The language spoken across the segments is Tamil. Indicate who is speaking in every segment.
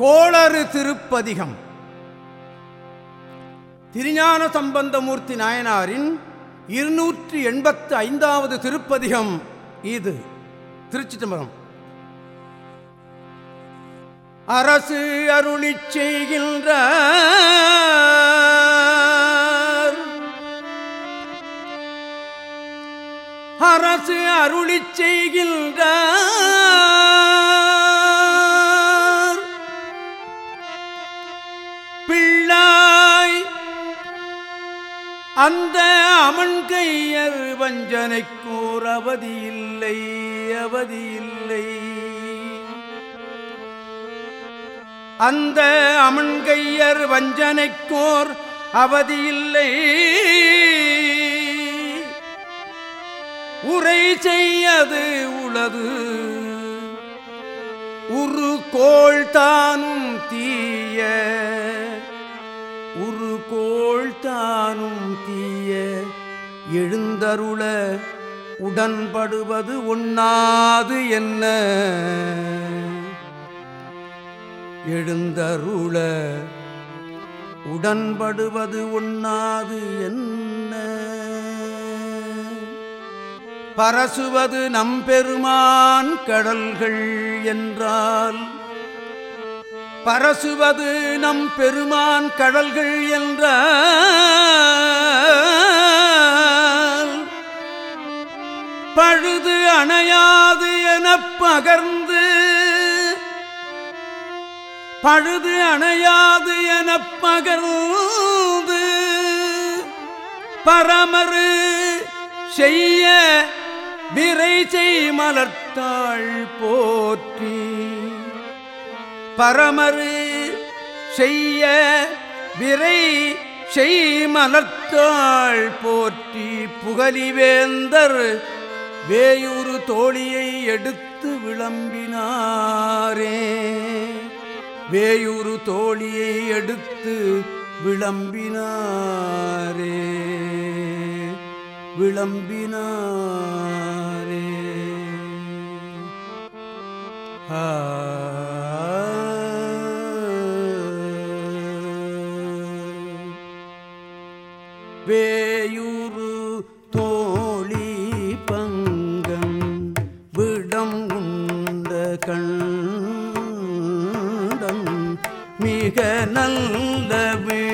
Speaker 1: கோளறு திருப்பதிகம். திருஞான சம்பந்தமூர்த்தி நாயனாரின் இருநூற்றி எண்பத்து ஐந்தாவது திருப்பதிகம் இது. திருச்சி தம்பரம் அரசு அருளி செய்கின்ற அரசு அருளி செய்கின்ற அந்த அமன் அமன்கையர் வஞ்சனைக்கூர் அவதியில்லை அவதியில்லை. அந்த அமன் அமன்கையர் வஞ்சனைக்கோர் அவதியில்லை. உரை செய்யது உளது உரு கோள் தானும் தீய. கோள் தானும் தீய எழுந்தருள உடன்படுவது ஒண்ணாது என்ன? எழுந்தருள உடன்படுவது ஒண்ணாது என்ன? பரசுவது நம்பெருமான் கடல்கள் என்றால் பரசுவது நம் பெருமான் கடல்கள் என்ற பழுது அணையாது எனப் பகர்ந்து பழுது அணையாது எனப் பகர்ந்து பரமரு செய்ய விரை செய் மலர்த்தாள் போற்றி. பரமரு செய்ய விரை செய் மலர்த்தாள் போற்றி புகலிவேந்தர் வேயூரு தோழியை எடுத்து விளம்பினாரே. வேயூரு தோழியை எடுத்து விளம்பினாரே. விளம்பினாரே. ஆ. வேயூரு தோழி பங்கம் விடம் உண்ட கண்டம் மிக நல்ல வீணை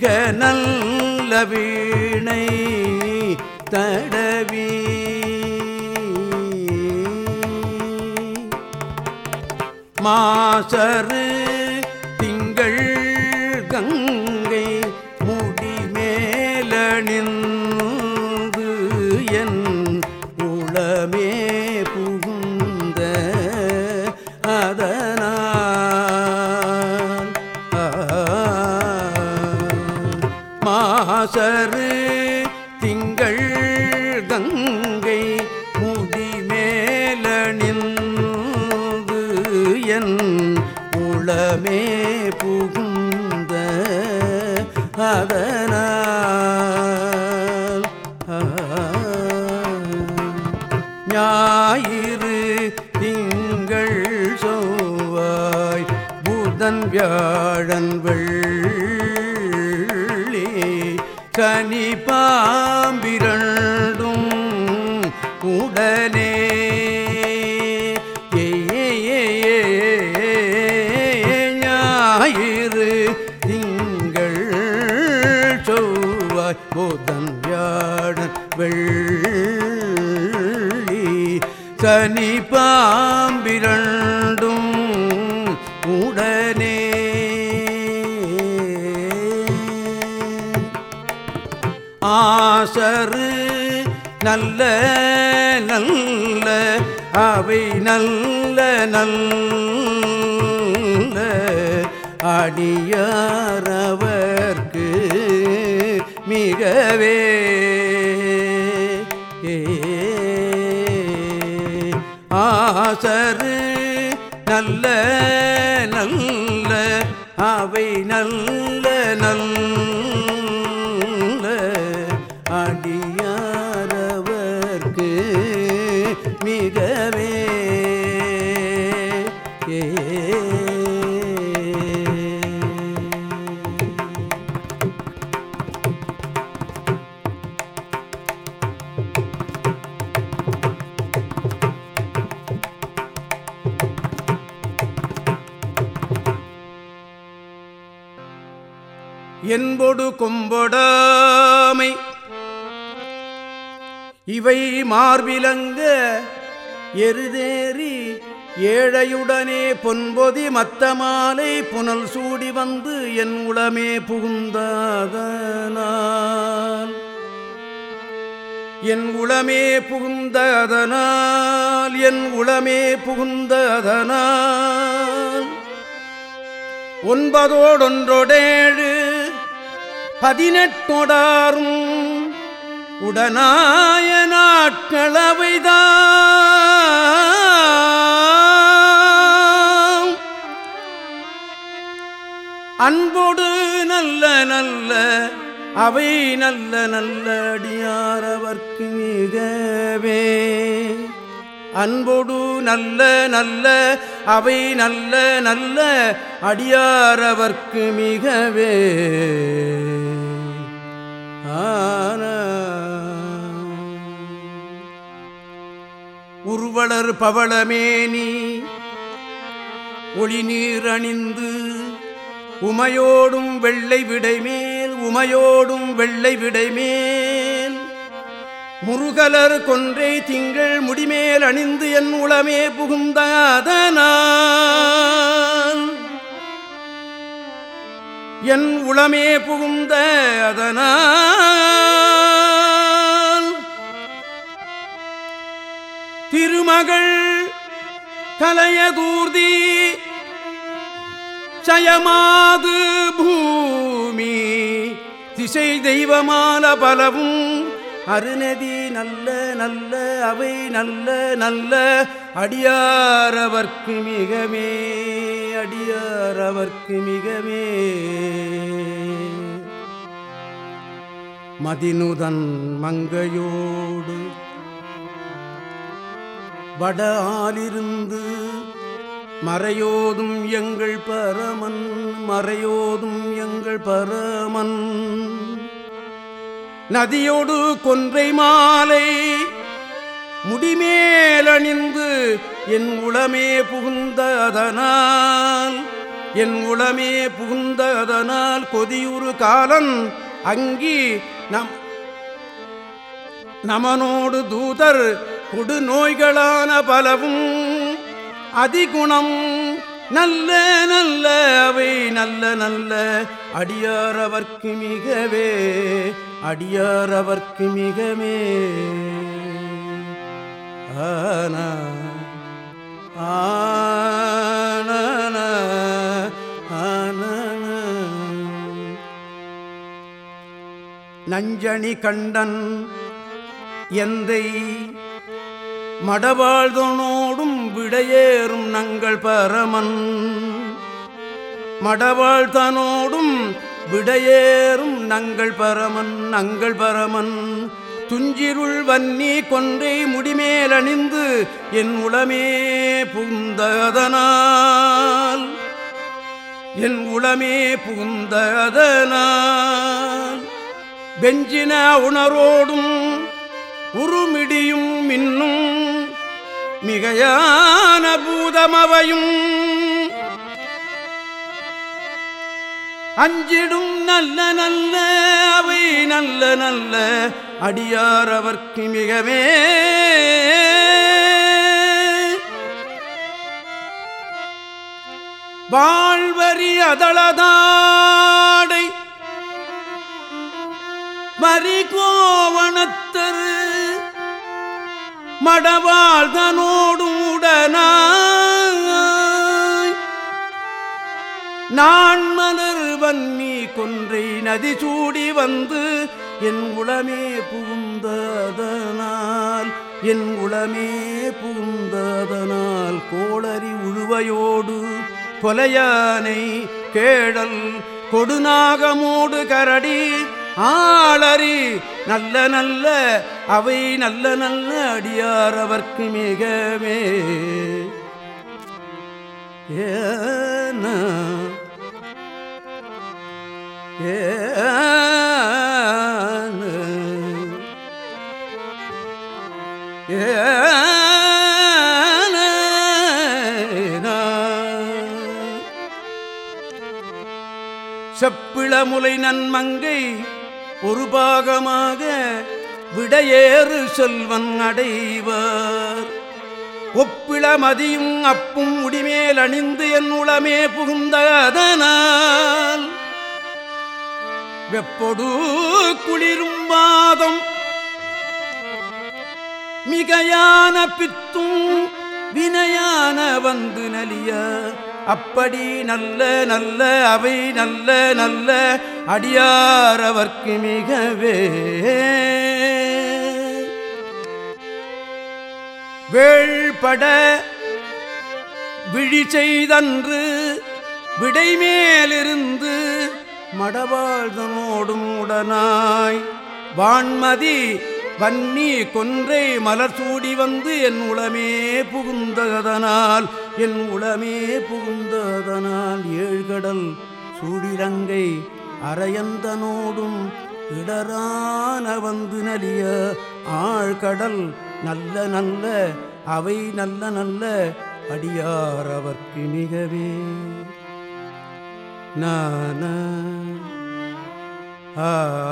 Speaker 1: மிக நல்ல வீணை தடவி. மாசரு மாசரு. கனி பாம்பிரண்டும் உடனே. ஏ, ஞாயிறு திங்கள் செவ்வாய் புதன் வியாழன் வெள்ளி. கனி பாம்பிரண்டும் மாசரு நல்ல நல்ல அவை நல்ல நல்ல அடியாரவர்க்கு மிகவே. ஆசரு நல்ல நல்ல அவை நல்ல நல்ல கொம்பொடாமை. இவை மார்பிலங்க எருதேறி ஏழையுடனே பொன்பொதி மத்த மாலை புனல் சூடி வந்து என் உளமே புகுந்ததனால். என் உளமே புகுந்ததனால் என் உளமே புகுந்ததனால். ஒன்பதோடொன்றொடேழு பதினெட்டொடாரும் உடனாய நாட்களவைதான் அன்போடு நல்ல நல்ல அவை நல்ல நல்ல அடியாரவர்க்கு மிகவே. அன்போடு நல்ல நல்ல அவை நல்ல நல்ல அடியாரவர்க்கு மிகவே. உருவளர் பவளமேனி ஒளி நீர் அணிந்து உமையோடும் வெள்ளை விடைமேல் உமையோடும் வெள்ளை விடைமேல் முருகலர் கொன்றை திங்கள் முடிமேல் அணிந்து என் உளமே புகுந்தாதனா. என் உளமே புகுந்த அதனால் திருமகள் கலையதூர்தி சயமாது பூமி திசை தெய்வமான பலவும் அருநதி நல்ல நல்ல அவை நல்ல நல்ல அடியாரவர்க்கு மிகமே அடியாரவர்க்கு மிகமே. மதினுதன் மங்கையோடு வட ஆலிருந்து மறையோதும் எங்கள் பரமன் மறையோதும் எங்கள் பரமன். நதியோடு கொன்றை மாலை. முடிமேலணிந்து என் உளமே புகுந்ததனால் என் உளமே புகுந்ததனால் கொதியுறு காலன் அங்கி நம் நமனோடு தூதர் கொடு நோய்களான பலவும் அதிகுணம் நல்ல நல்ல நல்ல நல்ல அடியாரவர்க்கு மிகவே அடியாரவர்க்கு மிகவே ஆன ஆன நஞ்சணி கண்டன் எந்தை மடவாழ்தனோடும் விடையேறும் நங்கள் பரமன். மடவாழ்தனோடும் விடையேறும் நங்கள் பரமன் நங்கள் பரமன். துஞ்சிருள் வன்னி கொன்றை முடிமேலணிந்து என் உளமே புகுந்ததனால் என் உளமே புகுந்ததனால் வெஞ்சின உணரோடும் உருமிடியும் மின்னும் மிகையான பூதமவையும் அஞ்சிடும் நல்ல நல்ல அவை நல்ல நல்ல அடியார் அவர்க்கு மிகவே. வாழ்வரி அதளதாடை மறிகோவணத்தர் மடவாழ்தனோடும் உடனாய். நான் மலர் வன்னி கொன்றை நதி சூடி வந்து என் உளமே புகுந்ததனால் என் உளமே புகுந்ததனால் கோளறி உழுவையோடு கொலையானை கேடல் கொடுநாகமோடு கரடி ஆளறி நல்ல நல்ல அவை நல்ல நல்ல அடியார் அவர்க்கு மிகவே. ஏன செப்பிளமுலை நன்மங்கை ஒரு பாகமாக விடையேறு செல்வன் அடைவார். ஒப்பிளமதியும் அப்பும் முடிமேல் அணிந்து என் உளமே புகுந்த அதனால் வெப்பொடு குளிரும் வாதம் மிகையான பித்தும் வினையான வந்து நலிய. அப்படி நல்ல நல்ல அவை நல்ல நல்ல அடியாரவர்க்கு மிகவே. வேள்பட விழி செய்தன்று விடைமேலிருந்து மடவாழ்தனோடும் உடனாய் வான்மதி வன்னி கொன்றை மலர் சூடி வந்து என் உளமே புகுந்ததனால் என் உளமே புகுந்ததனால் ஏழ்கடல் சூடிரங்கை அரையந்தனோடும் இடரான வந்து நலிய ஆழ்கடல் நல்ல நல்ல அவை நல்ல நல்ல அடியார் அவர்க்கு மிகவே நான ah,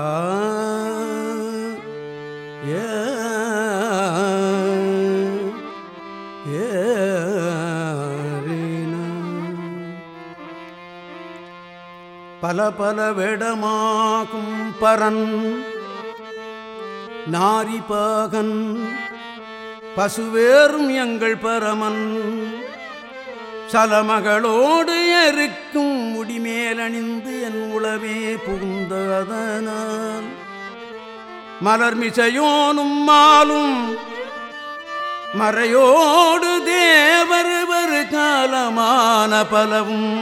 Speaker 1: பல பல வேடமாகும் பரன் நாரிபாகன் பசுவேறும் எங்கள் பரமன் சலமகளோடு எருக்கும் மேலணிந்து என் உளவே புகுந்ததனால் மலர்மிசையோனும் மாலும் மறையோடு தேவருவர் காலமான பலவும்.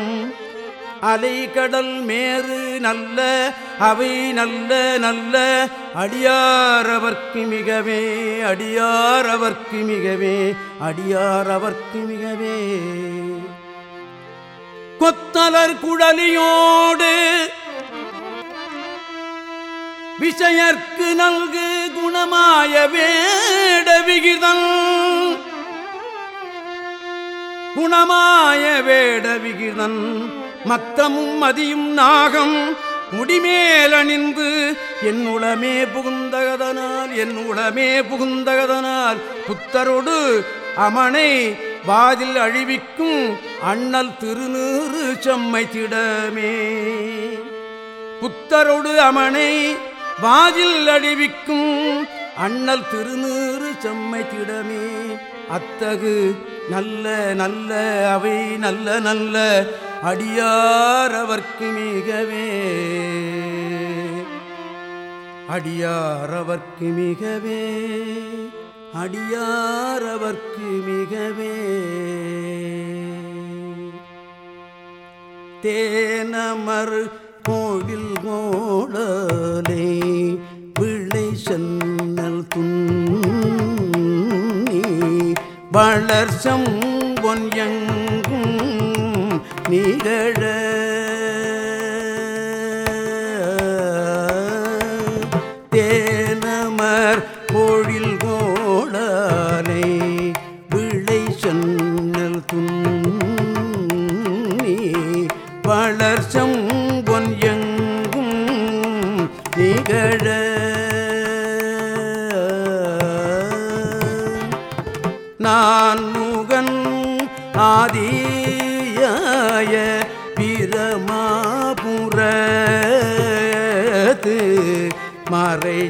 Speaker 1: அலைகடல் மேறு நல்ல அவை நல்ல நல்ல அடியாரவர்க்கு மிகவே அடியாரவர்க்கு மிகவே அடியாரவர்க்கு மிகவே. கொத்தலர் குழலியோடு விஷயற்கு நல்கு குணமாய வேட விகிதம். குணமாய வேட விகிதன் மத்தமும் மதியும் நாகம் முடிமேலணிந்து என் உளமே புகுந்தகதனால் என் உளமே புகுந்தகதனால் புத்தரோடு அமனை வாதில் அழிவிக்கும் அண்ணல் திருநூறு செம்மை திடமே. புத்தரோடு அமனை வாதில் அழிவிக்கும் அண்ணல் திருநூறு செம்மை திடமே. அத்தகு நல்ல நல்ல அவை நல்ல நல்ல அடியாரவர்க்கு மிகவே. அடியாரவர்க்கு மிகவே. அடியாரவர்க்கு மிகவே. தேனமர் கோவில் கோடலே விளை சென்னல் துண்ணி. வளர்ச்சம் பொன்யங்கும் நிகழ மாபுரத்து மறை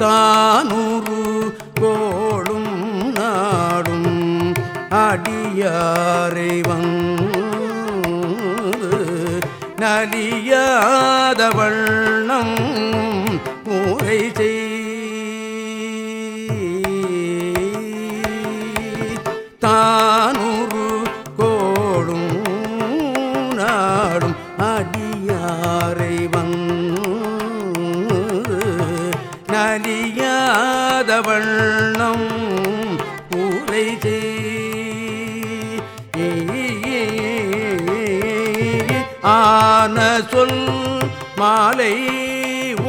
Speaker 1: தானூறு கோளும் நாடும் அடியாரை வந்து நலியாத வண்ணம் ஊரை செய் நலியாத வண்ணம் பூரை ஆன சொல் மாலை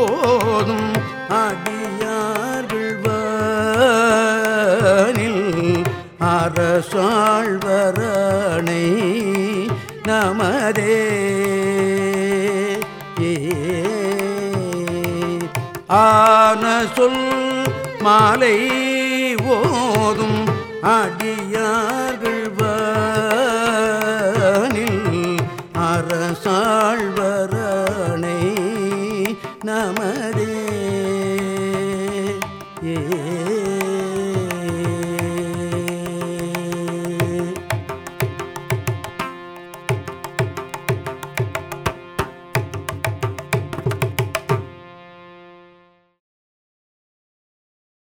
Speaker 1: ஓதும் அடியார்கள் வானில் அரசாழ்வரணை நமதே. ஆன சொல் மாலை ஓதும் அடியார்கள் வானில் அரசாழ்வரணை நமது